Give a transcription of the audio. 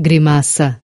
Grimaça.